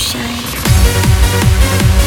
shine.